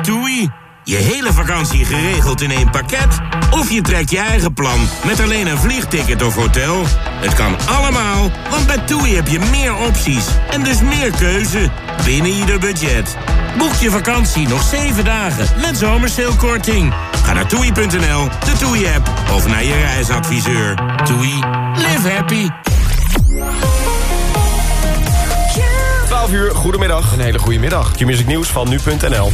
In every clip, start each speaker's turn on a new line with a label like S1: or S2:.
S1: TUI. Je hele vakantie geregeld in één pakket? Of je trekt je eigen plan met alleen een vliegticket of hotel? Het kan allemaal, want bij TUI heb je meer opties en dus meer keuze binnen ieder budget. Boek je vakantie nog 7 dagen met zomerseelkorting. Ga naar toei.nl, de TUI-app of naar je reisadviseur. TUI, live happy.
S2: 12 uur, goedemiddag.
S3: Een hele goede middag.
S2: Q-music nieuws van nu.nl.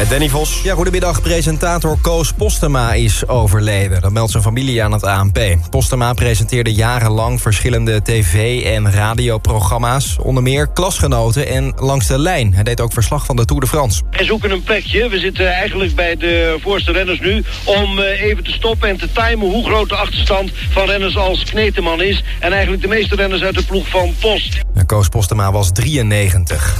S2: Met Danny Vos.
S4: Ja, goedemiddag. Presentator Koos Postema is overleden. Dat meldt zijn familie aan het ANP. Postema presenteerde jarenlang verschillende tv- en radioprogramma's. Onder meer Klasgenoten en Langs de Lijn. Hij deed ook verslag van de Tour de France.
S5: Wij zoeken een plekje. We zitten eigenlijk bij de voorste renners nu... om eh, even te stoppen en te timen hoe groot de achterstand van renners als Kneteman is. En eigenlijk de meeste renners uit de ploeg van Post.
S4: En Koos Postema was 93.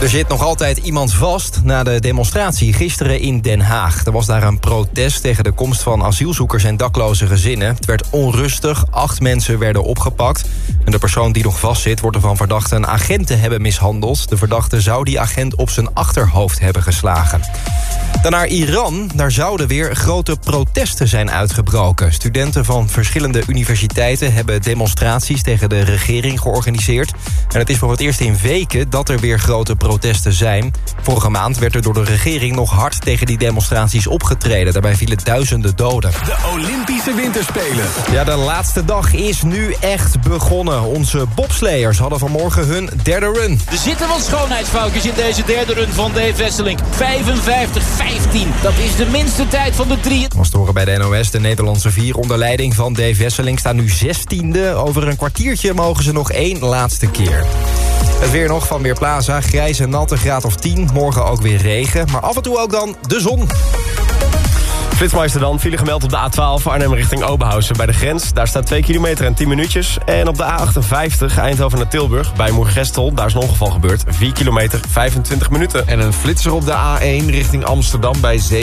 S4: Er zit nog altijd iemand vast na de demonstratie gisteren in Den Haag. Er was daar een protest tegen de komst van asielzoekers en dakloze gezinnen. Het werd onrustig, acht mensen werden opgepakt. En de persoon die nog vastzit wordt ervan verdacht een agent te hebben mishandeld. De verdachte zou die agent op zijn achterhoofd hebben geslagen. Dan naar Iran. Daar zouden weer grote protesten zijn uitgebroken. Studenten van verschillende universiteiten hebben demonstraties tegen de regering georganiseerd. En het is voor het eerst in weken dat er weer grote protesten zijn. Vorige maand werd er door de regering nog hard tegen die demonstraties opgetreden. Daarbij vielen duizenden doden.
S3: De Olympische Winterspelen.
S4: Ja, de laatste dag is nu echt begonnen. Onze bobsleiers hadden vanmorgen hun derde run.
S6: Er zitten wat schoonheidsfoutjes in deze derde run van Dave Wesseling. 55-15. Dat is de minste tijd van de drie.
S4: Was te horen bij de NOS. De Nederlandse vier onder leiding van Dave Wesseling staan nu 16e. Over een kwartiertje mogen ze nog één laatste keer. Het weer nog van Weerplaza. Grijs en natte graad of 10. Morgen ook weer regen. Maar af en toe ook dan de zon.
S2: Flitsmeister dan, file gemeld op de A12 Arnhem richting Oberhausen bij de grens. Daar staat 2 kilometer en 10 minuutjes. En op de A58 Eindhoven naar Tilburg bij Moergestel, daar is een ongeval gebeurd. 4 kilometer, 25 minuten.
S3: En een flitser op de A1 richting Amsterdam bij 17,9.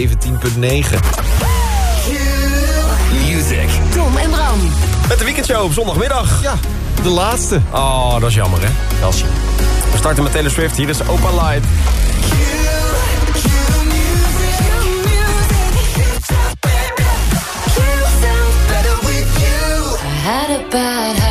S3: Music.
S7: Tom en Bram.
S2: Met de weekendshow op zondagmiddag.
S3: Ja, de laatste.
S2: Oh, dat is jammer hè. Dat is jammer. We starten met Taylor Swift, hier is Opa Light.
S8: I had a bad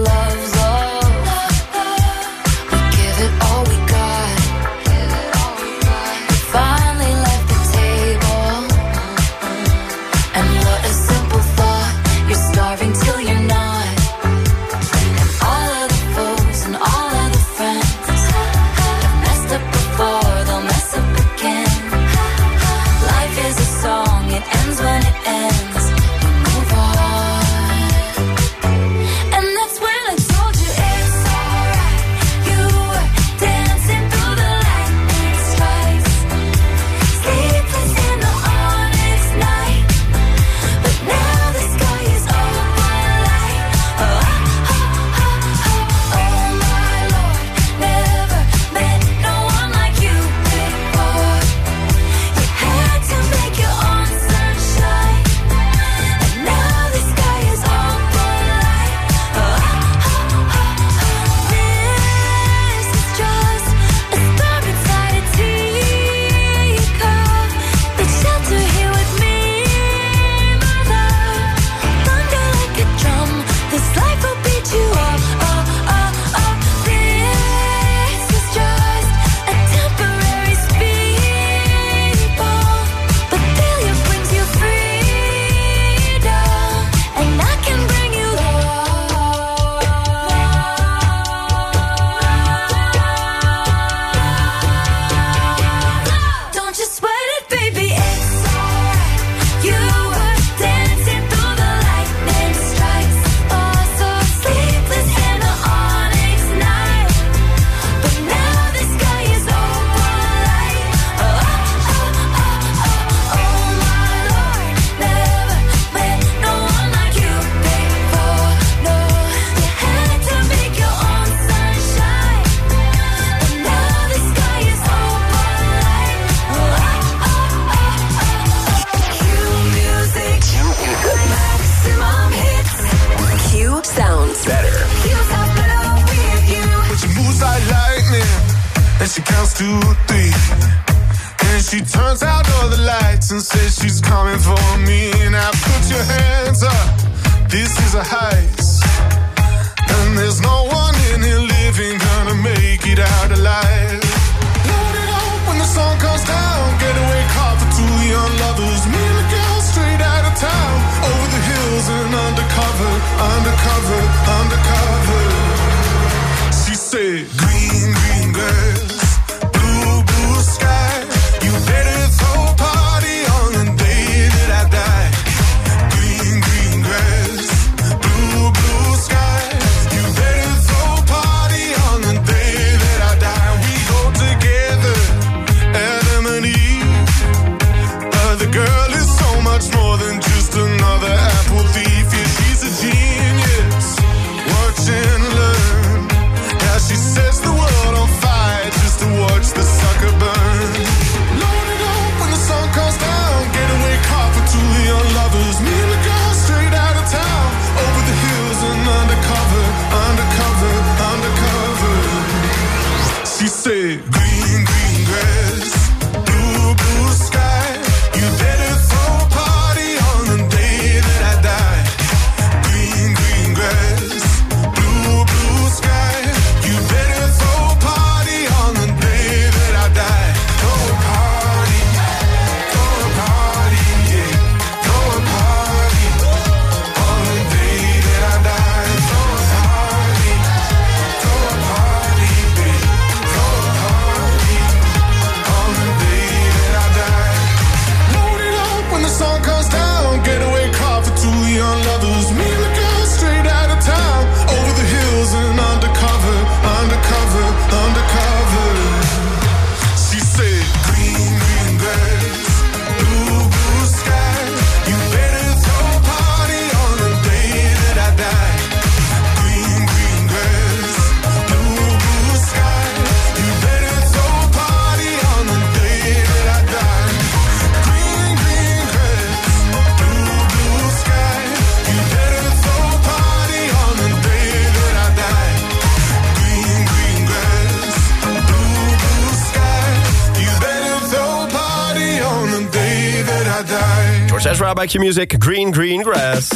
S2: Bij Q-Music, Green Green Grass.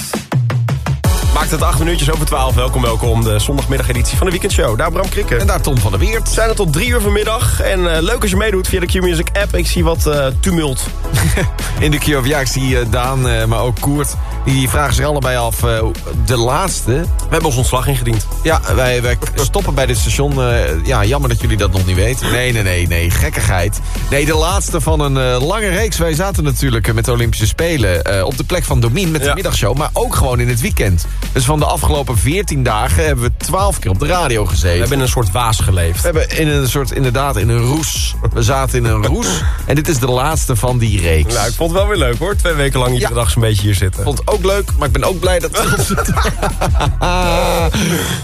S2: Maakt het 8 minuutjes over 12. Welkom, welkom. De zondagmiddageditie van de Weekendshow. Daar Bram Krikken.
S9: En daar Tom van der Weert.
S2: zijn er tot drie uur vanmiddag. En eh, leuk als je meedoet via de Q-Music app. Ik zie wat eh, tumult.
S9: In de of ja, ik zie Daan, eh, maar ook Koert. Die vragen zich allebei af. eh, de laatste.
S2: We hebben ons ontslag ingediend.
S9: Ja, wij, wij stoppen bij dit station. eh, ja, jammer dat jullie dat nog niet weten. Nee, nee, nee, nee. Gekkigheid. Nee, de laatste van een lange reeks. Wij zaten natuurlijk met de Olympische Spelen... op de plek van Domien met de
S2: Ja.
S9: middagshow. Maar ook gewoon in het weekend. Dus van de afgelopen 14 dagen hebben we 12 keer op de radio gezeten.
S2: We hebben in een soort waas geleefd.
S9: We hebben in een soort, inderdaad, in een roes. We zaten in een roes. En dit is de laatste van die reeks.
S2: Nou, ik vond het wel weer leuk hoor. Twee weken lang iedere
S9: Ja.
S2: dag zo'n beetje hier zitten.
S9: vond het ook leuk, maar ik ben ook blij dat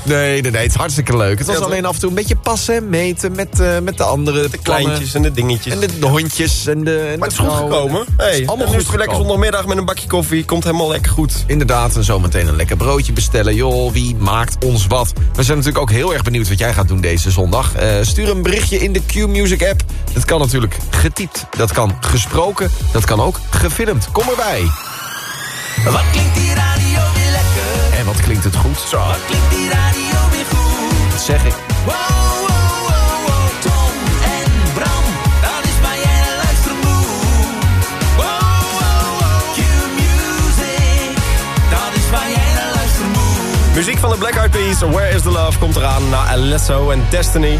S9: nee, nee, nee, het is hartstikke leuk. Het was
S2: Ja,
S9: alleen af en toe een beetje passen en meten met, eh, met de andere
S2: De kleintjes en de dingetjes.
S9: En de, de hondjes en de, en
S2: maar het is goed gekomen. Hey,
S9: Het is allemaal goed
S2: het lekker zondagmiddag met een bakje koffie. Komt helemaal lekker goed.
S9: Inderdaad, en zometeen een lekker broodje bestellen. Joh, wie maakt ons wat? We zijn natuurlijk ook heel erg benieuwd wat jij gaat doen deze zondag. Eh, stuur een berichtje in de Q-Music app. Dat kan natuurlijk getypt, dat kan gesproken, dat kan ook gefilmd. Kom erbij.
S10: Wat klinkt die radio weer lekker?
S9: En wat klinkt het goed? Zo,
S10: Wat klinkt die radio weer goed?
S9: dat zeg ik.
S10: Wow, wow, wow, Tom en Bram, dat is waar jij naar luistert moet. Wow, wow, wow, Q-music, dat is waar jij naar luistert moet.
S2: Muziek van de Black Eyed Peas, Where is the Love, komt eraan na Alesso en Destiny.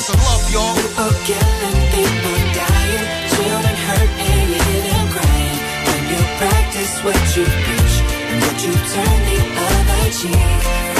S11: Where's the love, y'all?
S8: People killing, people dying, children hurt and you hear them crying. When you practice what you preach and what you turn the other cheek.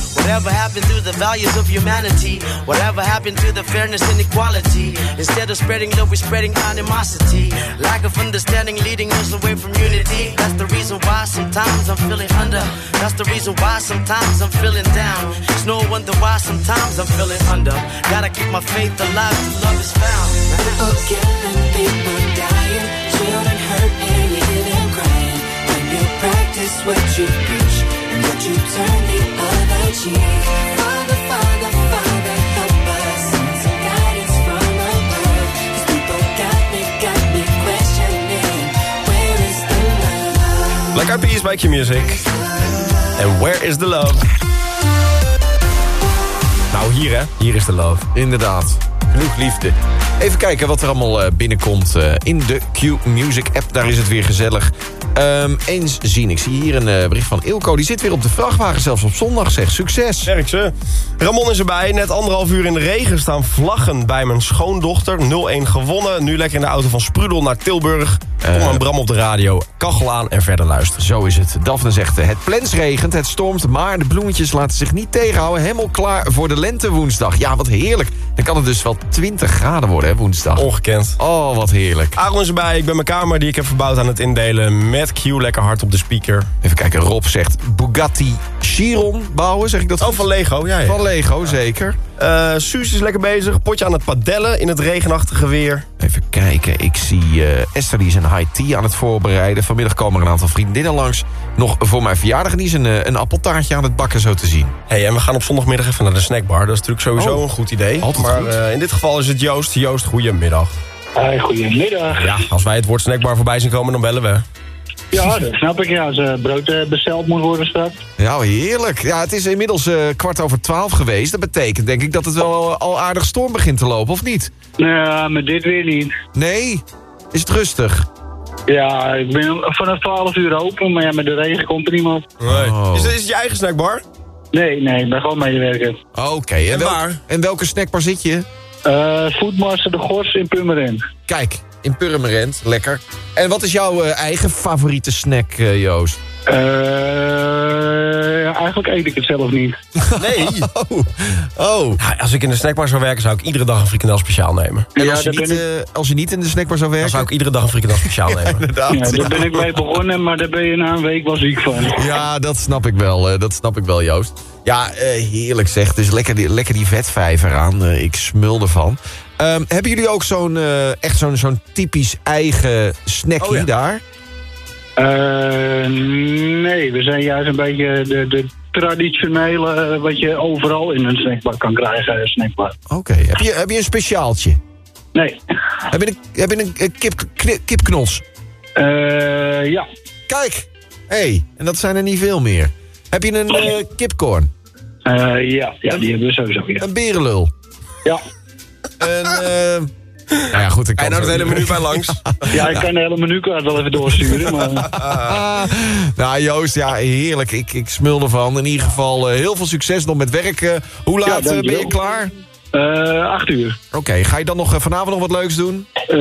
S12: Whatever happened to the values of humanity? Whatever happened to the fairness and equality? Instead of spreading love, we're spreading animosity. Lack of understanding leading us away from unity. That's the reason why sometimes I'm feeling under. That's the reason why sometimes I'm feeling down. It's no wonder why sometimes I'm feeling under. Gotta keep my faith alive till love is found.
S8: People killing, people dying, children hurt and you crying. When you practice what you preach and what you turn the other
S2: Eyed Peas bij Q-Music. En Where is the Love? Nou, hier hè. Hier is de love.
S9: Inderdaad. Genoeg liefde. Even kijken wat er allemaal eh, binnenkomt eh, in de Q-Music app. Daar is het weer gezellig. Ehm, eens zien. Ik zie hier een eh, bericht van Ilko. Die zit weer op de vrachtwagen, zelfs op zondag. Zeg, succes.
S2: Zeg ze. Ramon is erbij. Net anderhalf uur in de regen staan vlaggen bij mijn schoondochter. 0-1 gewonnen. Nu lekker in de auto van Sprudel naar Tilburg. Kom aan Bram op de radio. Kachel aan en verder luisteren.
S9: Zo is het. Daphne zegt, eh, het plens regent, het stormt... maar de bloemetjes laten zich niet tegenhouden. Helemaal klaar voor de lente woensdag. Ja, wat heerlijk. Dan kan het dus wel 20 graden worden, hè, woensdag.
S2: Ongekend.
S9: Oh, wat heerlijk.
S2: Aaron is erbij. Ik ben mijn kamer die ik heb verbouwd aan het indelen. Met Q lekker hard op de speaker.
S9: Even kijken, Rob zegt Bugatti Chiron bouwen, zeg ik dat
S2: Oh,
S9: goed?
S2: van Lego. Ja, ja.
S9: Van Lego, zeker.
S2: Eh, Suus is lekker bezig. Potje aan het padellen in het regenachtige weer.
S9: Even kijken, ik zie eh, Esther die is een high tea aan het voorbereiden. Vanmiddag komen er een aantal vriendinnen langs. Nog voor mijn verjaardag en die is een, eh, een appeltaartje aan het bakken zo te zien.
S2: Hey, en we gaan op zondagmiddag even naar de snackbar. Dat is natuurlijk sowieso
S9: Oh,
S2: een goed idee.
S9: altijd
S2: maar
S9: goed.
S2: eh, in dit geval is het Joost. Joost, goedemiddag.
S13: Hi, goedemiddag.
S2: Ja, als wij het woord snackbar voorbij zien komen, dan bellen we.
S13: Ja, dat snap ik. Ja, als eh, brood eh, besteld moet worden straks.
S9: Ja, heerlijk. Ja, het is inmiddels eh, kwart over twaalf geweest. Dat betekent denk ik dat het wel al aardig storm begint te lopen, of niet?
S13: Ja, maar dit weer niet.
S9: Nee? Is het rustig?
S13: Ja, ik ben vanaf 12 uur open, maar ja, met de regen komt er niemand.
S9: Oh.
S2: Is, het- is het je eigen snackbar?
S13: Nee, nee, ik ben gewoon medewerker.
S9: Oké, en, welk- en welke snackbar zit je?
S13: Eh Foodmaster de Gors in Purmerend.
S9: Kijk, in Purmerend. Lekker. En wat is jouw eh, eigen favoriete snack, eh, Joost?
S13: Eh, ja, eigenlijk eet ik het zelf niet.
S2: Nee.
S9: Oh. oh.
S2: Ja, als ik in de snackbar zou werken, zou ik iedere dag een frikandel speciaal nemen.
S9: En
S13: Ja,
S9: als, je niet, eh, als je niet in de snackbar zou
S2: Dan
S9: werken?
S2: zou ik iedere dag een frikandel speciaal nemen.
S9: Inderdaad.
S13: Ja, daar ben ik mee begonnen, maar daar ben je na een week wel ziek van.
S9: Ja, dat snap ik wel. eh, dat snap ik wel, Joost. Ja, eh, heerlijk zeg. Is lekker die, lekker die vetvijver aan. Ik smul ervan. Ehm, hebben jullie ook zo'n eh, echt zo'n zo'n typisch eigen snackie
S2: Oh ja.
S9: daar?
S13: Eh, nee, we zijn juist een beetje de, de traditionele, eh, wat je overal in een snackbar kan krijgen, eh, snackbar.
S9: Oké. Heb, je, heb je een speciaaltje?
S13: Nee.
S9: Heb je een, heb je een kip, kipknols?
S13: Eh, ja.
S9: Kijk. Hé, hey, en dat zijn er niet veel meer. Heb je een kipcorn?
S13: Eh, ja, ja, die hebben we sowieso, ja.
S9: Een berenlul?
S13: Ja.
S9: Een, nou ja, goed. Ik kan
S2: En nou
S9: zo-
S2: het hele menu bij langs.
S13: Ja, ik kan de hele menukaart wel even doorsturen, maar...
S9: Ah, nou, Joost, ja, heerlijk. Ik, ik smul ervan. In ieder geval eh, heel veel succes nog met werken. Hoe
S13: Ja,
S9: laat eh, ben je klaar?
S13: Eh, acht uur.
S9: Oké, ga je dan nog eh, vanavond nog wat leuks doen?
S13: Eh,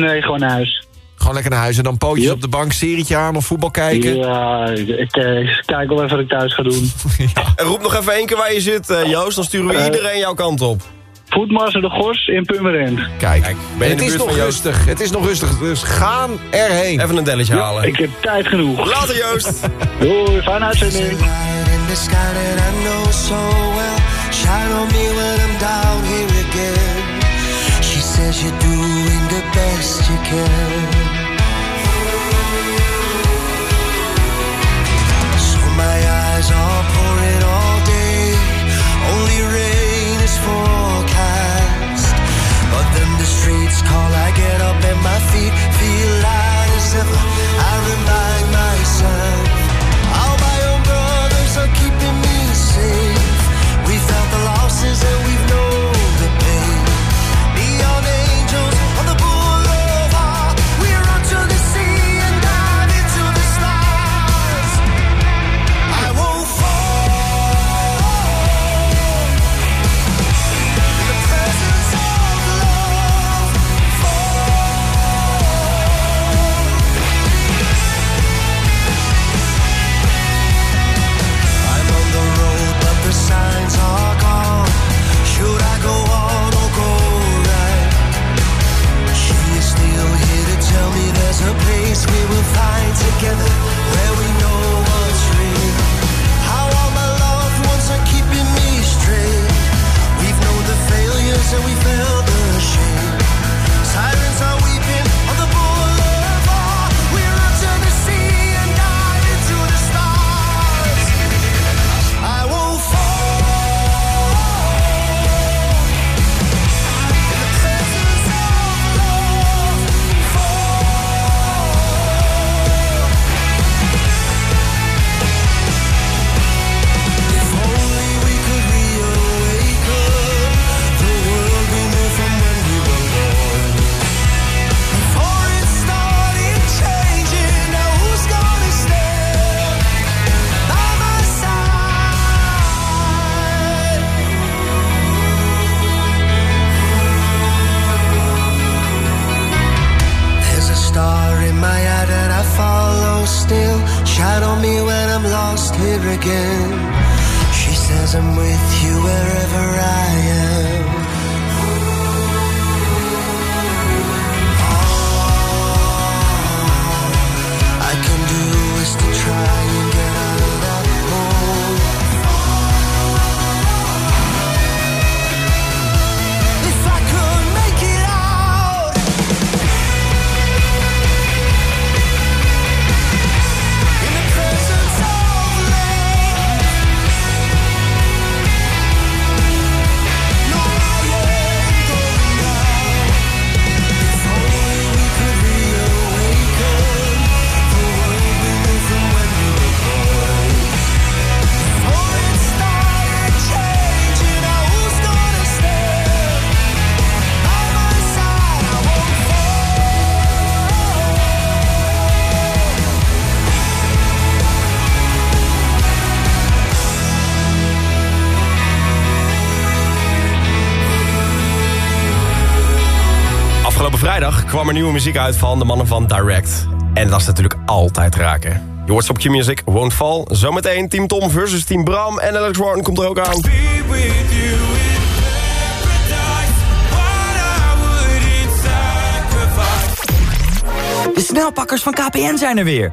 S13: nee, gewoon naar huis.
S9: Gewoon lekker naar huis en dan pootjes
S13: Yep.
S9: op de bank, serietje aan of voetbal kijken?
S13: Ja, ik, ik, eh, kijk wel even wat ik thuis ga doen.
S2: En roep nog even één keer waar je zit, eh, Joost. Dan sturen we
S13: Eh.
S2: iedereen jouw kant op.
S13: Voetmaster de Gors in Purmerend.
S9: Kijk,
S2: ben je
S9: het
S2: de
S9: is
S2: buurt
S9: nog rustig. Het is nog rustig, dus gaan erheen.
S2: Even een delletje halen.
S13: Ik heb tijd genoeg.
S2: Later, Joost.
S13: Doei, fijne uitzending.
S14: in the sky that I know so well. Shine on me when I'm down here again. She says you're doing the best you can. So my eyes are pouring all day. Only rain streets call, I get up and my feet feel light as ever. I remind myself
S2: kwam er nieuwe muziek uit van de mannen van Direct. En dat is natuurlijk altijd raken. Je hoort op Q-Music, Won't Fall. Zometeen Team Tom versus Team Bram. En Alex Warren komt er ook aan.
S15: De snelpakkers van KPN zijn er weer.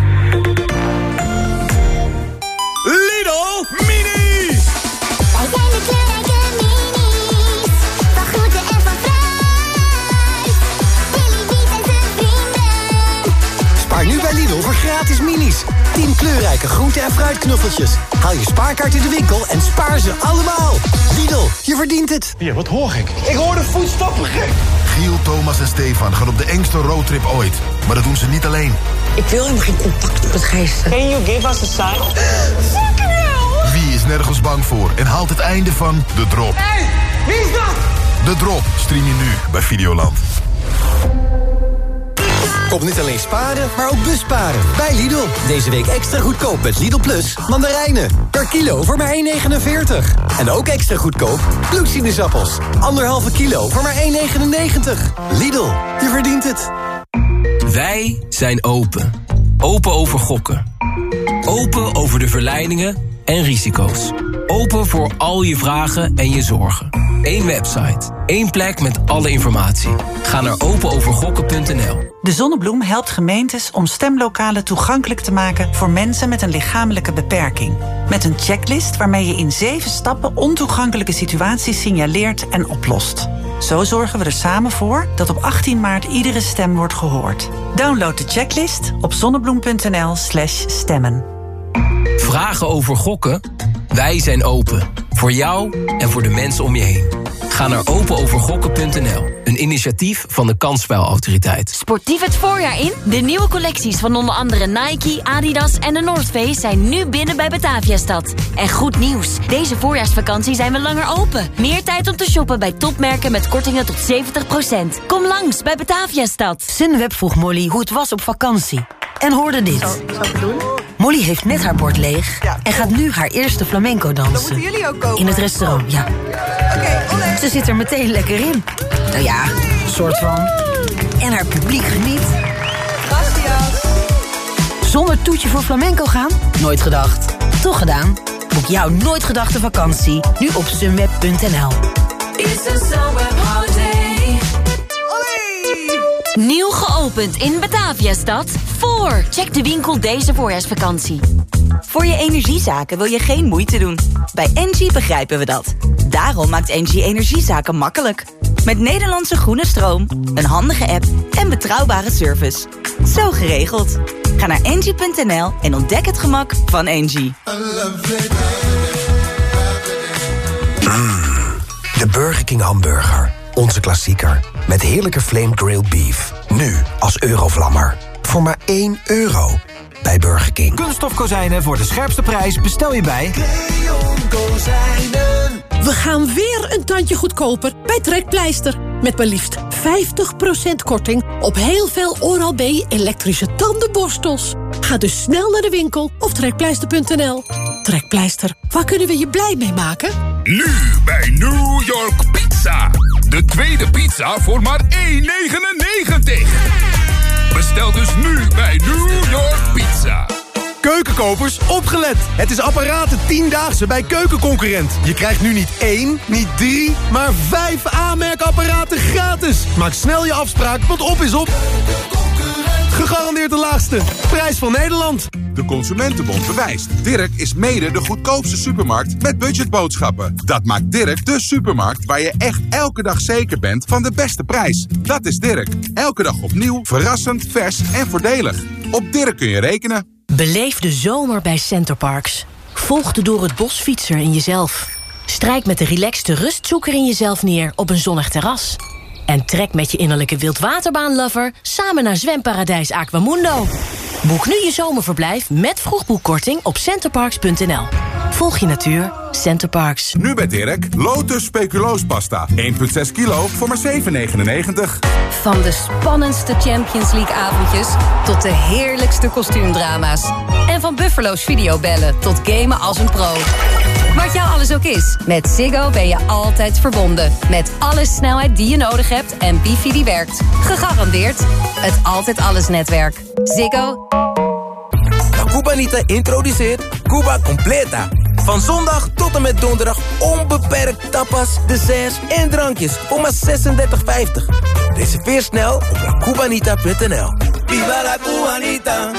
S16: Gratis minis. 10 kleurrijke groente- en fruitknuffeltjes. Haal je spaarkaart in de winkel en spaar ze allemaal. Lidl, je verdient het.
S17: Ja, wat hoor ik? Ik hoor de voetstappen gek.
S18: Giel, Thomas en Stefan gaan op de engste roadtrip ooit. Maar dat doen ze niet alleen.
S19: Ik wil helemaal geen contact met geesten.
S20: Can you give us a sign?
S19: Fucking hell!
S18: Wie is nergens bang voor en haalt het einde van De Drop?
S19: Hey, wie is dat?
S18: De Drop stream je nu bij Videoland.
S16: Kom niet alleen sparen, maar ook busparen. Bij Lidl. Deze week extra goedkoop met Lidl Plus mandarijnen. Per kilo voor maar 1,49. En ook extra goedkoop bloedsinusappels. Anderhalve kilo voor maar 1,99. Lidl, je verdient het.
S21: Wij zijn open. Open over gokken. Open over de verleidingen en risico's. Open voor al je vragen en je zorgen. Eén website. één plek met alle informatie. Ga naar openovergokken.nl.
S22: De Zonnebloem helpt gemeentes om stemlokalen toegankelijk te maken voor mensen met een lichamelijke beperking. Met een checklist waarmee je in zeven stappen ontoegankelijke situaties signaleert en oplost. Zo zorgen we er samen voor dat op 18 maart iedere stem wordt gehoord. Download de checklist op zonnebloem.nl/slash stemmen.
S21: Vragen over gokken? Wij zijn open. Voor jou en voor de mensen om je heen. Ga naar openovergokken.nl. Een initiatief van de Kansspelautoriteit.
S8: Sportief het voorjaar in? De nieuwe collecties van onder andere Nike, Adidas en de North Face zijn nu binnen bij Bataviastad. En goed nieuws, deze voorjaarsvakantie zijn we langer open. Meer tijd om te shoppen bij topmerken met kortingen tot 70%. Kom langs bij Bataviastad.
S23: Sunweb vroeg Molly hoe het was op vakantie. En hoorde dit. Molly heeft net haar bord leeg en gaat nu haar eerste flamenco dansen.
S24: Dan moeten jullie ook komen.
S23: In het restaurant, ja. Ze zit er meteen lekker in. Nou ja, soort van. En haar publiek geniet. Zonder toetje voor flamenco gaan? Nooit gedacht. Toch gedaan? Boek jouw nooit gedachte vakantie nu op sunweb.nl.
S8: Nieuw geopend in Bataviastad. Voor. Check de winkel deze voorjaarsvakantie.
S25: Voor je energiezaken wil je geen moeite doen. Bij Engie begrijpen we dat. Daarom maakt Engie energiezaken makkelijk. Met Nederlandse groene stroom, een handige app en betrouwbare service. Zo geregeld. Ga naar engie.nl en ontdek het gemak van Engie.
S26: De Burger King hamburger. Onze klassieker. Met heerlijke flame grilled beef. Nu als eurovlammer. Voor maar 1 euro. Bij Burger King.
S14: Kunststof kozijnen voor de scherpste prijs bestel je bij...
S27: We gaan weer een tandje goedkoper bij Trekpleister. Met maar liefst 50% korting op heel veel Oral-B elektrische tandenborstels. Ga dus snel naar de winkel of trekpleister.nl. Trekpleister, waar kunnen we je blij mee maken?
S28: Nu bij New York Pizza. De tweede pizza voor maar 1,99. Bestel dus nu bij New York Pizza.
S29: Keukenkopers, opgelet! Het is apparaten 10-daagse bij Keukenconcurrent. Je krijgt nu niet één, niet drie, maar vijf aanmerkapparaten gratis. Maak snel je afspraak, want op is op. Gegarandeerd de laagste. Prijs van Nederland.
S30: De Consumentenbond bewijst. Dirk is mede de goedkoopste supermarkt met budgetboodschappen. Dat maakt Dirk de supermarkt waar je echt elke dag zeker bent van de beste prijs. Dat is Dirk. Elke dag opnieuw, verrassend, vers en voordelig. Op Dirk kun je rekenen.
S23: Beleef de zomer bij Centerparks. Volg de door het bos fietser in jezelf. Strijk met de relaxte rustzoeker in jezelf neer op een zonnig terras. En trek met je innerlijke wildwaterbaanlover samen naar zwemparadijs Aquamundo. Boek nu je zomerverblijf met vroegboekkorting op centerparks.nl. Volg je natuur. Centerparks.
S30: Nu bij Dirk, Lotus speculoospasta. 1,6 kilo voor maar 7,99.
S31: Van de spannendste Champions League avondjes tot de heerlijkste kostuumdrama's. En van Buffalo's videobellen tot gamen als een pro. Wat jou alles ook is, met Ziggo ben je altijd verbonden. Met alle snelheid die je nodig hebt en wifi die werkt. Gegarandeerd het Altijd Alles netwerk. Ziggo.
S32: La Cubanita introduceert Cuba Completa. Van zondag tot en met donderdag onbeperkt tapas, desserts en drankjes voor maar 36,50. Reserveer snel op lacubanita.nl. Viva la Cubanita!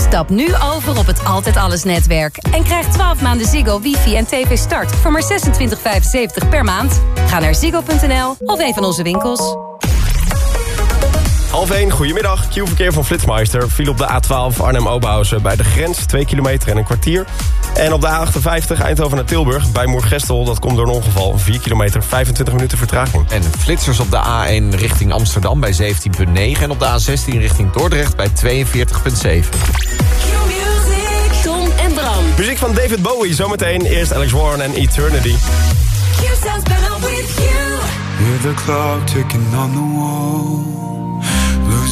S31: Stap nu over op het Altijd Alles netwerk. En krijg 12 maanden Ziggo, wifi en tv start voor maar 26,75 per maand. Ga naar ziggo.nl of een van onze winkels.
S2: Half 1, goedemiddag. Q-verkeer van Flitsmeister viel op de A12 Arnhem-Oberhausen... bij de grens, 2 kilometer en een kwartier. En op de A58 Eindhoven naar Tilburg bij Moergestel... dat komt door een ongeval, 4 kilometer, 25 minuten vertraging.
S9: En flitsers op de A1 richting Amsterdam bij 17,9... en op de A16 richting Dordrecht bij 42,7.
S33: Tom en Bram.
S2: Muziek van David Bowie, zometeen eerst Alex Warren en Eternity.
S34: Hear the clock ticking on the wall.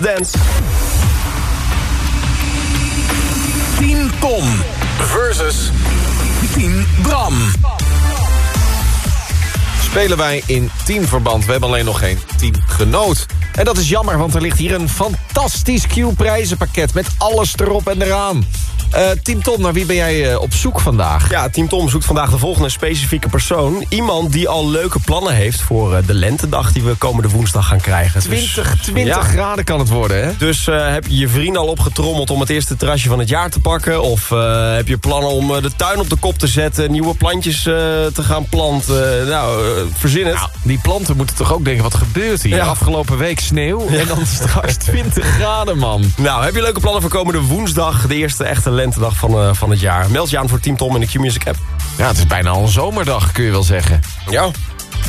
S2: Let's Dance.
S21: 10 Tom versus 10 Bram.
S9: Spelen wij in teamverband. We hebben alleen nog geen teamgenoot. En dat is jammer, want er ligt hier een fantastisch Q-prijzenpakket... met alles erop en eraan. Eh, Team Tom, naar wie ben jij eh, op zoek vandaag?
S2: Ja, Team Tom zoekt vandaag de volgende specifieke persoon. Iemand die al leuke plannen heeft voor eh, de lentedag die we komende woensdag gaan krijgen.
S9: 20, 20 graden kan het worden, hè?
S2: Dus heb je je vrienden al opgetrommeld om het eerste terrasje van het jaar te pakken? Of heb je plannen om de tuin op de kop te zetten, nieuwe plantjes te gaan planten? nou, verzin het.
S9: Die planten moeten toch ook denken, wat gebeurt hier?
S2: Ja.
S9: Afgelopen week sneeuw en dan straks 20 graden, man.
S2: Nou, heb je leuke plannen voor komende woensdag, de eerste echte lentedag van, eh, van het jaar? Meld je aan voor Team Tom in de Q-Music app.
S9: Ja, het is bijna al een zomerdag, kun je wel zeggen.
S2: Ja.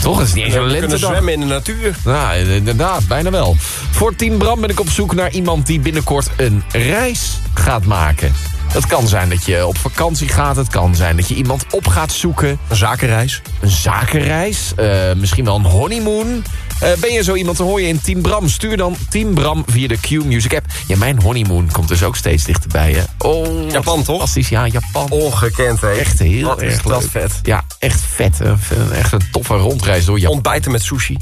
S9: Toch? Het is niet eens een
S2: We kunnen
S9: lentedag.
S2: zwemmen in de natuur.
S9: Ja, inderdaad, bijna wel. Voor Team Bram ben ik op zoek naar iemand die binnenkort een reis gaat maken. Het kan zijn dat je op vakantie gaat. Het kan zijn dat je iemand op gaat zoeken.
S2: Een zakenreis.
S9: Een zakenreis. eh, misschien wel een honeymoon. Eh, ben je zo iemand, dan hoor je in Team Bram. Stuur dan Team Bram via de Q-Music app. Ja, mijn honeymoon komt dus ook steeds dichterbij. Hè. Oh,
S2: Japan, toch?
S9: Fantastisch, ja, Japan.
S2: Ongekend, hè?
S9: Echt heel
S2: Wat is
S9: erg
S2: dat vet.
S9: Ja, echt vet. hè. Echt een toffe rondreis door Japan.
S2: Ontbijten met sushi.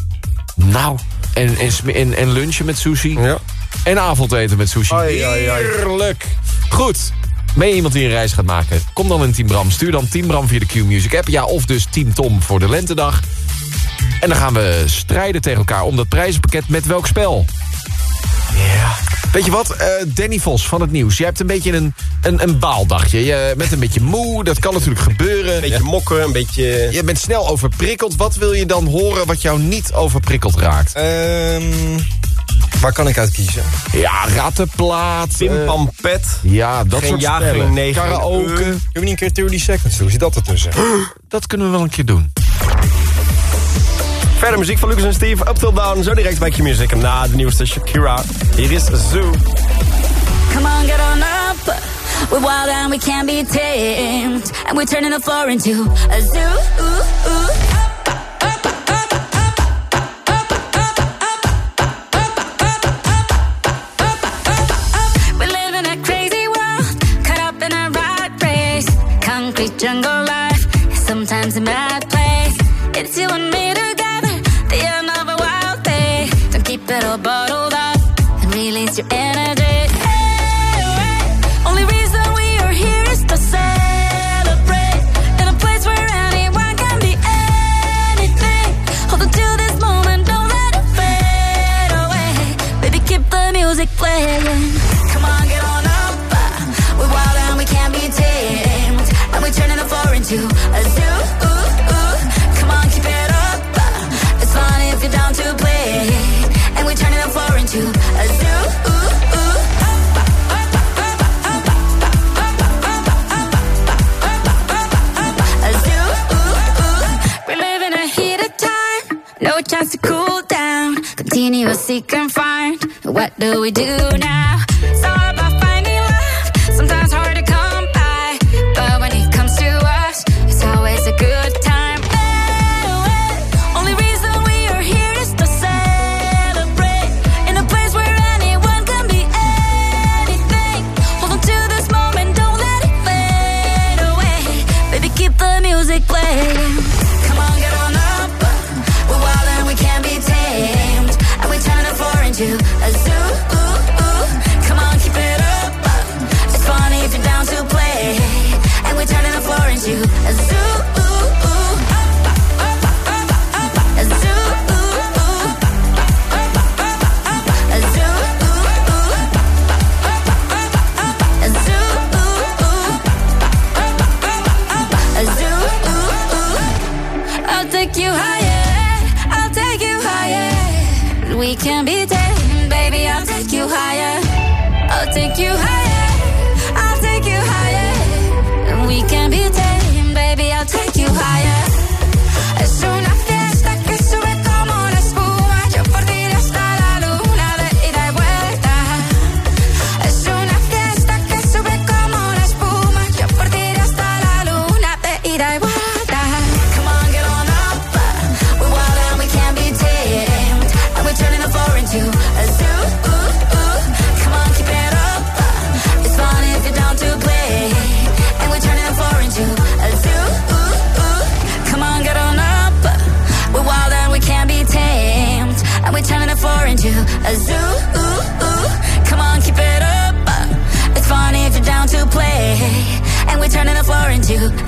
S9: Nou, en, en, sm- en, en lunchen met sushi.
S2: Ja.
S9: En avondeten met sushi.
S2: Ai, ai, ai.
S9: Heerlijk. Goed. Ben je iemand die een reis gaat maken? Kom dan in Team Bram. Stuur dan Team Bram via de Q-Music app. Ja, of dus Team Tom voor de lentedag. En dan gaan we strijden tegen elkaar om dat prijzenpakket met welk spel. Ja. Weet je wat, eh, Danny Vos van het nieuws. Jij hebt een beetje een, een, een baaldagje. Je bent een beetje moe, dat kan natuurlijk gebeuren.
S2: Een beetje mokken, een beetje...
S9: Je bent snel overprikkeld. Wat wil je dan horen wat jou niet overprikkeld raakt?
S32: Ehm,
S35: waar kan ik uit kiezen?
S9: Ja, rattenplaat.
S2: Pimpampet.
S9: Eh,
S2: uh,
S9: ja, dat
S2: is
S9: soort spellen.
S2: Geen.
S9: Karaoke.
S2: Eh.
S35: Kunnen we niet een keer 30 seconds Hoe Zit dat ertussen?
S9: dat kunnen we wel een keer doen.
S2: Verder muziek van Lucas en Steve, Up Till Down, zo direct bij Q-Music. Na de nieuwste Shakira, hier is Zoo.
S33: Come on, get on up. We're wild and we can't be tamed. And we're turning the floor into a zoo. Ooh, ooh.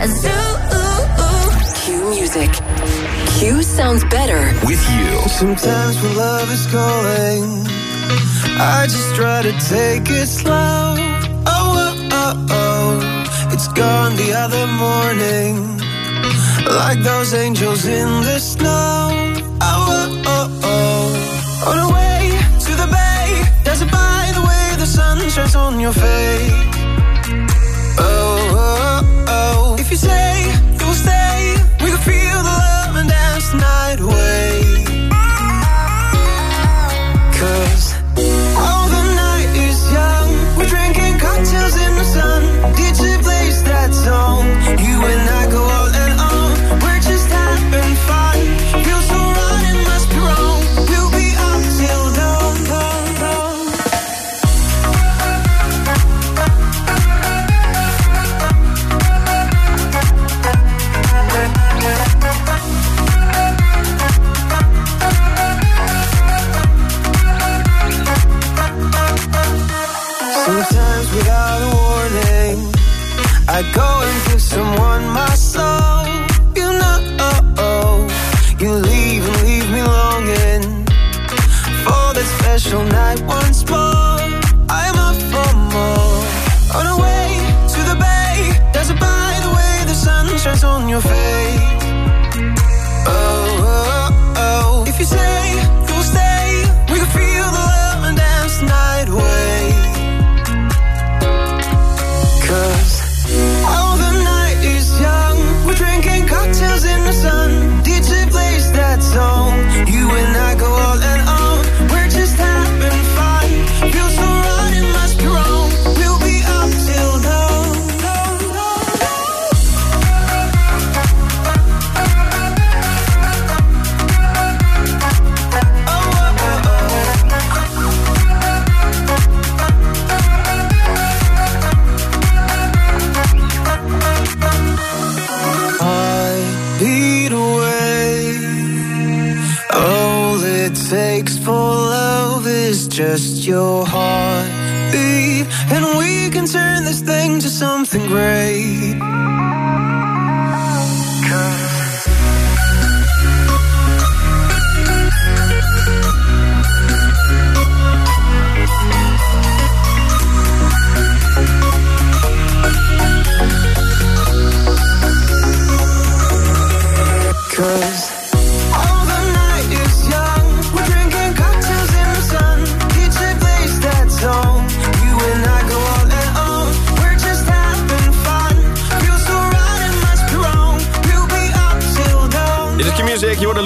S33: Zoo.
S36: Q Music. Q sounds better
S21: with you.
S14: Sometimes when love is calling, I just try to take it slow. Oh, oh, oh, oh. It's gone the other morning. Like those angels in the snow. Oh, oh, oh, oh. On the way to the bay, does it by the way the sun shines on your face? Oh you say you'll stay, we can feel the love and dance the night
S2: away. Cause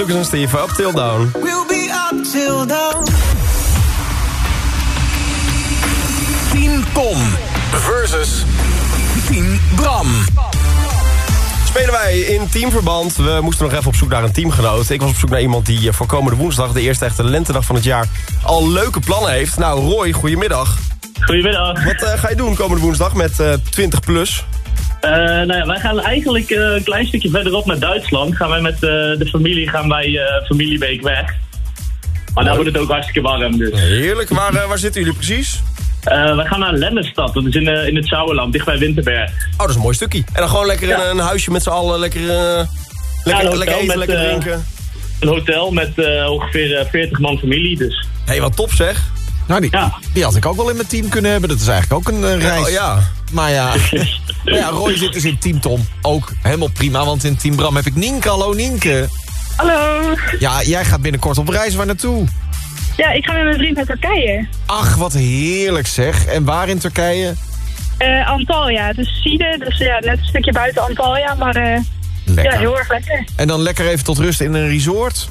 S2: Lucas en Steve, up till down.
S14: We'll be up till dawn.
S21: 10 ton versus 10 Bram.
S2: Spelen wij in teamverband. We moesten nog even op zoek naar een teamgenoot. Ik was op zoek naar iemand die eh, voor komende woensdag... de eerste echte lentedag van het jaar... al leuke plannen heeft. Nou, Roy, goedemiddag.
S37: Goedemiddag.
S2: Wat eh, ga je doen komende woensdag met eh 20 plus?
S37: Eh, nou ja, wij gaan eigenlijk eh, een klein stukje verderop naar Duitsland. Gaan wij met eh, de familie gaan wij familieweek weg. Maar daar wordt het ook hartstikke warm. Dus.
S2: Heerlijk. Waar, waar zitten jullie precies?
S37: Wij gaan naar Lennestad, dat is in, in het Sauerland, dicht bij Winterberg.
S2: Oh, dat is een mooi stukje. En dan gewoon lekker in een huisje met z'n allen. Lekker, lekker,
S37: Ja,
S2: lekker eten,
S37: met,
S2: lekker drinken.
S37: Een hotel met ongeveer eh, 40 man familie, dus...
S2: Hé, hey, wat top zeg.
S9: Nou, die, die had ik ook wel in mijn team kunnen hebben. Dat is eigenlijk ook een eh, reis.
S2: Oh, ja.
S9: Maar ja, maar ja, Roy zit dus in Team Tom. Ook helemaal prima, want in Team Bram heb ik Nienke. Hallo Nienke.
S38: Hallo.
S9: Ja, jij gaat binnenkort op reis. Waar naartoe?
S38: Ja, ik ga met mijn vriend naar Turkije.
S9: Ach, wat heerlijk zeg. En waar in Turkije?
S38: Eh Antalya, het is Side, dus ja, net een stukje buiten Antalya, maar eh,
S9: Lekker.
S38: ja, heel erg lekker.
S9: En dan lekker even tot rust in een resort?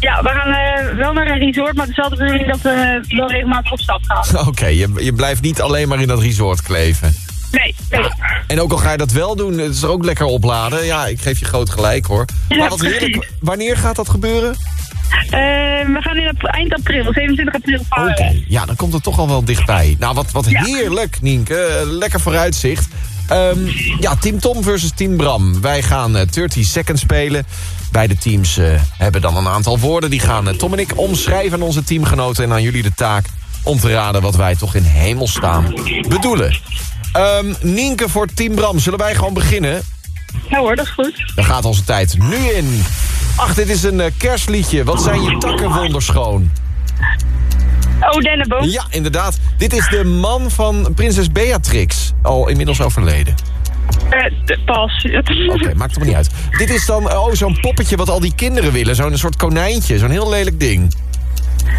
S38: Ja, we gaan eh, wel naar een resort, maar het is wel de bedoeling dat we wel regelmatig op stap gaan.
S9: Oké, je, je blijft niet alleen maar in dat resort kleven.
S38: Nee, nee.
S9: En ook al ga je dat wel doen, het is er ook lekker opladen. Ja, ik geef je groot gelijk hoor.
S38: Ja,
S9: maar wat heerlijk. Wanneer gaat dat gebeuren?
S38: Eh, we gaan in eind april, 27 april varen.
S9: Oké, ja, dan komt het toch al wel dichtbij. Nou, wat, wat
S38: Ja.
S9: heerlijk, Nienke. Eh, Lekker vooruitzicht. Ehm, ja, Team Tom versus Team Bram. Wij gaan eh 30 seconds spelen. Beide teams eh, hebben dan een aantal woorden. Die gaan eh, Tom en ik omschrijven aan onze teamgenoten. En aan jullie de taak om te raden wat wij toch in hemelstaan bedoelen. Ehm, Nienke voor Team Bram. Zullen wij gewoon beginnen?
S38: Ja hoor, dat is goed.
S9: Dan gaat onze tijd nu in. Ach, dit is een eh, kerstliedje. Wat zijn je takken wonderschoon?
S38: Oh, Denneboom.
S9: Ja, inderdaad. Dit is de man van prinses Beatrix. Al inmiddels overleden.
S38: Eh, de- pas.
S9: Oké, maakt het maar niet uit. Dit is dan oh, zo'n poppetje wat al die kinderen willen. Zo'n soort konijntje. Zo'n heel lelijk ding.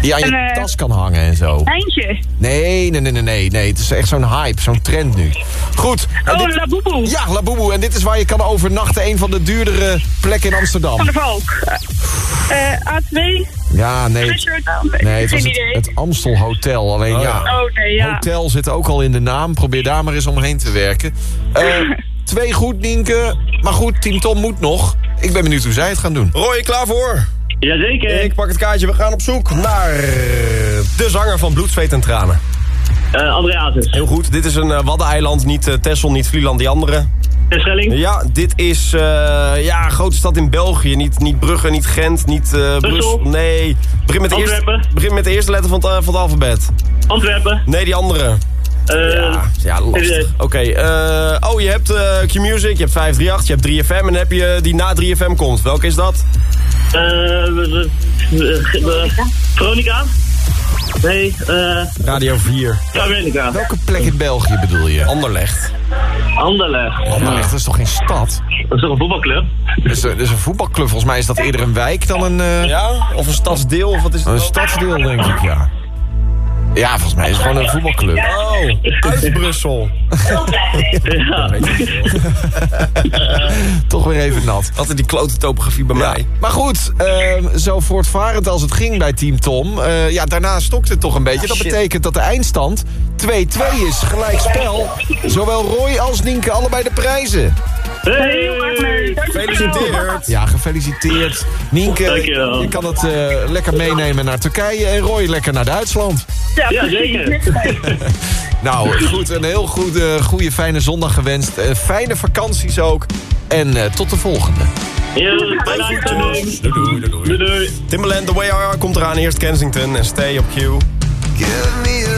S9: Die aan je
S38: Een, eh,
S9: tas kan hangen en zo.
S38: Eindje.
S9: Nee, nee, nee, nee, nee. nee. Het is echt zo'n hype, zo'n trend nu. Goed.
S38: Oh,
S9: dit-
S38: Labubu.
S9: Ja, Labubu. En dit is waar je kan overnachten. Een van de duurdere plekken in Amsterdam.
S38: Van de Valk. Eh, A2.
S9: Ja, nee.
S38: Richard?
S9: Nee, het was het, het Amstel Hotel. Alleen
S38: Oh,
S9: ja.
S38: Oh, nee, ja.
S9: hotel zit ook al in de naam. Probeer daar maar eens omheen te werken. Eh, twee goed, Nienke. Maar goed, Team Tom moet nog. Ik ben benieuwd hoe zij het gaan doen.
S2: Roy, klaar voor?
S37: Jazeker.
S2: Ik pak het kaartje. We gaan op zoek naar de zanger van Bloed, Zweet en Tranen.
S37: Eh Andreasus.
S2: Heel goed. Dit is een eh, Waddeneiland. Niet Texel, niet Vlieland, die andere.
S37: Terschelling.
S2: Ja, dit is eh, ja, een grote stad in België. Niet, niet Brugge, niet Gent, niet eh Brussel. Nee. Begin met, de eerste, begin met de eerste letter van het, eh, van het alfabet.
S37: Antwerpen.
S2: Nee, die andere.
S37: Eh,
S2: ja, ja, lastig. Oké, eh, oh, je hebt eh, Q-Music, je hebt 538, je hebt 3FM... en dan heb je die na 3FM komt. Welke is dat?
S37: eh, Veronica? Nee, eh...
S2: Radio 4.
S37: Veronica.
S9: Welke plek in België bedoel je?
S2: Anderlecht.
S37: Anderlecht.
S9: Anderlecht, dat is toch geen stad?
S37: Dat is toch een voetbalclub?
S9: Dat is, dat is een voetbalclub. Volgens mij is dat eerder een wijk dan een... eh,
S2: Ja? Of een stadsdeel, of wat is het?
S9: Een stadsdeel, denk ik, ja. Ja, volgens mij is het gewoon een voetbalclub.
S2: Oh, uit Brussel.
S37: Ja.
S9: Toch weer even nat.
S2: Altijd die klote topografie bij mij.
S9: Maar goed, ehm, zo voortvarend als het ging bij Team Tom... eh, ja, daarna stokte het toch een beetje. Dat betekent dat de eindstand 2-2 is. Gelijk spel. Zowel Roy als Nienke allebei de prijzen.
S37: Hey.
S2: Gefeliciteerd.
S9: Ja, gefeliciteerd. Nienke,
S37: Dankjewel.
S9: je kan het eh, lekker meenemen naar Turkije... en Roy lekker naar Duitsland.
S38: Ja,
S37: Ja, zeker.
S9: Nou, goed, een heel goede, goede fijne zondag gewenst. Eh, fijne vakanties ook. En eh, tot de volgende.
S37: Heel uitzending.
S2: Doei, doei, doei, doei.
S37: Doei, doei.
S2: Timbaland, The Way I Are komt eraan. Eerst Kensington en Stay op Q.
S14: Give me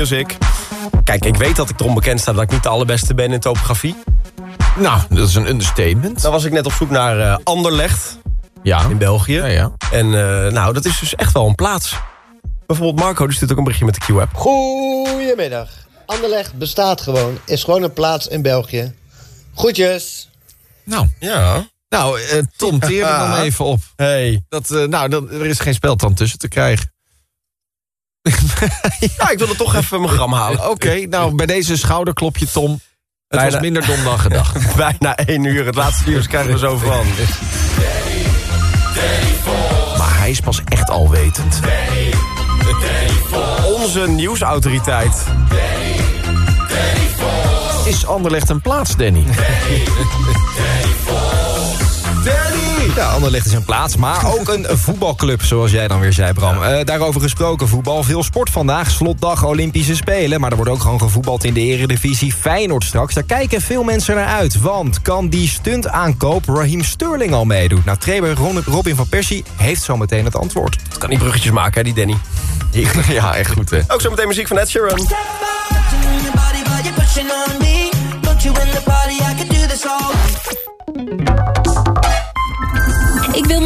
S2: Q-Music. Kijk, ik weet dat ik erom bekend sta dat ik niet de allerbeste ben in topografie.
S9: Nou, dat is een understatement.
S2: Dan was ik net op zoek naar eh, Anderlecht.
S9: Ja.
S2: In België.
S9: Ja, ja.
S2: En eh, nou, dat is dus echt wel een plaats. Bijvoorbeeld Marco, die stuurt ook een berichtje met de Q-app.
S14: Goedemiddag. Anderlecht bestaat gewoon. Is gewoon een plaats in België. Groetjes.
S9: Nou.
S2: Ja.
S9: Nou, eh, Tom, teer er dan even op.
S2: Hey.
S9: Dat, eh, nou, dan, er is geen speltand tussen te krijgen.
S2: Ja, ik wil er toch even mijn gram halen.
S9: Oké, nou, bij deze schouderklopje, Tom. Het
S2: Bijna-
S9: was minder dom dan gedacht.
S2: Bijna één uur. Het laatste nieuws krijgen we zo van.
S9: Maar hij is pas echt alwetend.
S2: Onze nieuwsautoriteit.
S9: Is Anderlecht een plaats, Danny?
S4: Ja, Anderlecht is een plaats, maar ook een voetbalclub, zoals jij dan weer zei, Bram. Eh, daarover gesproken, voetbal. Veel sport vandaag, slotdag Olympische Spelen. Maar er wordt ook gewoon gevoetbald in de eredivisie Feyenoord straks. Daar kijken veel mensen naar uit, want kan die stunt aankoop Raheem Sterling al meedoen? Nou, trainer Ron- Robin van Persie heeft zo meteen het antwoord.
S2: Dat kan die bruggetjes maken, hè, die Danny.
S9: Ja, echt goed, hè?
S2: Ook zo meteen muziek van Ed Sheeran.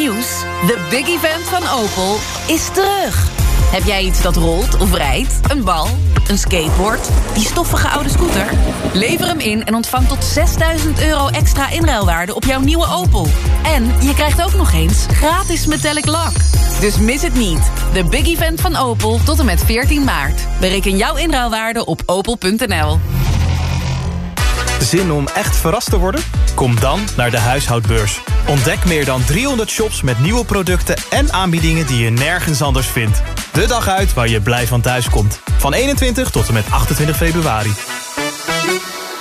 S27: De big event van Opel is terug. Heb jij iets dat rolt of rijdt? Een bal? Een skateboard? Die stoffige oude scooter? Lever hem in en ontvang tot 6000 euro extra inruilwaarde op jouw nieuwe Opel. En je krijgt ook nog eens gratis metallic lak. Dus mis het niet. De big event van Opel tot en met 14 maart. Bereken jouw inruilwaarde op opel.nl.
S16: Zin om echt verrast te worden? Kom dan naar de huishoudbeurs. Ontdek meer dan 300 shops met nieuwe producten en aanbiedingen die je nergens anders vindt. De dag uit waar je blij van thuis komt. Van 21 tot en met 28 februari.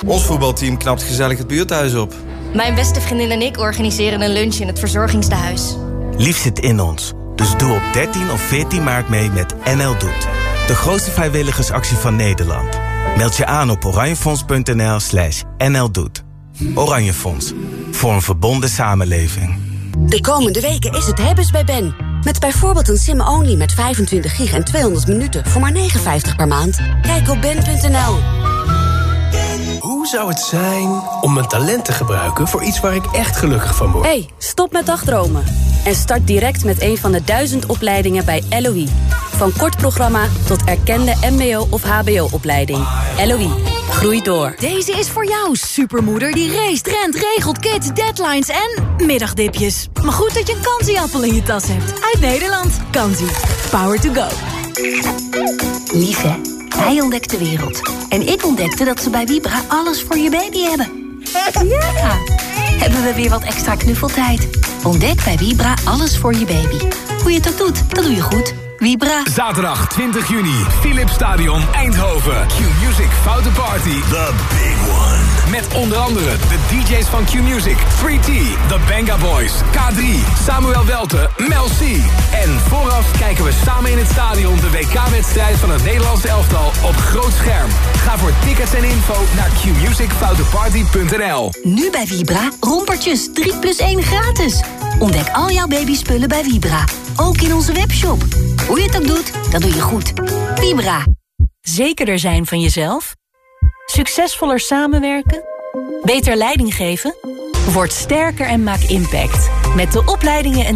S39: Ons voetbalteam knapt gezellig het buurthuis op.
S40: Mijn beste vriendin en ik organiseren een lunch in het verzorgingstehuis.
S41: Lief zit in ons. Dus doe op 13 of 14 maart mee met NL Doet. De grootste vrijwilligersactie van Nederland. Meld je aan op oranjefonds.nl slash NL Doet. Oranje Fonds. Voor een verbonden samenleving.
S42: De komende weken is het hebben's bij Ben. Met bijvoorbeeld een sim-only met 25 gig en 200 minuten voor maar 59 per maand. Kijk op ben.nl.
S43: Hoe zou het zijn om mijn talent te gebruiken voor iets waar ik echt gelukkig van word?
S31: Hey, stop met dagdromen. En start direct met een van de duizend opleidingen bij LOE. Van kort programma tot erkende mbo- of hbo-opleiding. LOE, groei door.
S27: Deze is voor jou, supermoeder die race, rent, regelt, kids, deadlines en middagdipjes. Maar goed dat je een kansieappel in je tas hebt. Uit Nederland. Kansie. Power to go.
S44: Lieve, hij ontdekt de wereld. En ik ontdekte dat ze bij Vibra alles voor je baby hebben. Ja! Hebben we weer wat extra knuffeltijd? Ontdek bij Vibra alles voor je baby. Hoe je het ook doet, dat doe je goed. Vibra.
S21: Zaterdag 20 juni, Philips Stadion Eindhoven. Q-Music Foute Party. The big one. Met onder andere de DJ's van Q-Music, 3T, The Banga Boys, K3, Samuel Welte, Mel C. En vooraf kijken we samen in het stadion de WK-wedstrijd van het Nederlandse elftal op groot scherm. Ga voor tickets en info naar qmusicfouteparty.nl.
S44: Nu bij Vibra, rompertjes 3 plus 1 gratis. Ontdek al jouw babyspullen bij Vibra. Ook in onze webshop. Hoe je het ook doet, dat doe je goed. Vibra.
S45: Zekerder zijn van jezelf? Succesvoller samenwerken? Beter leiding geven? Word sterker en maak impact. Met de opleidingen en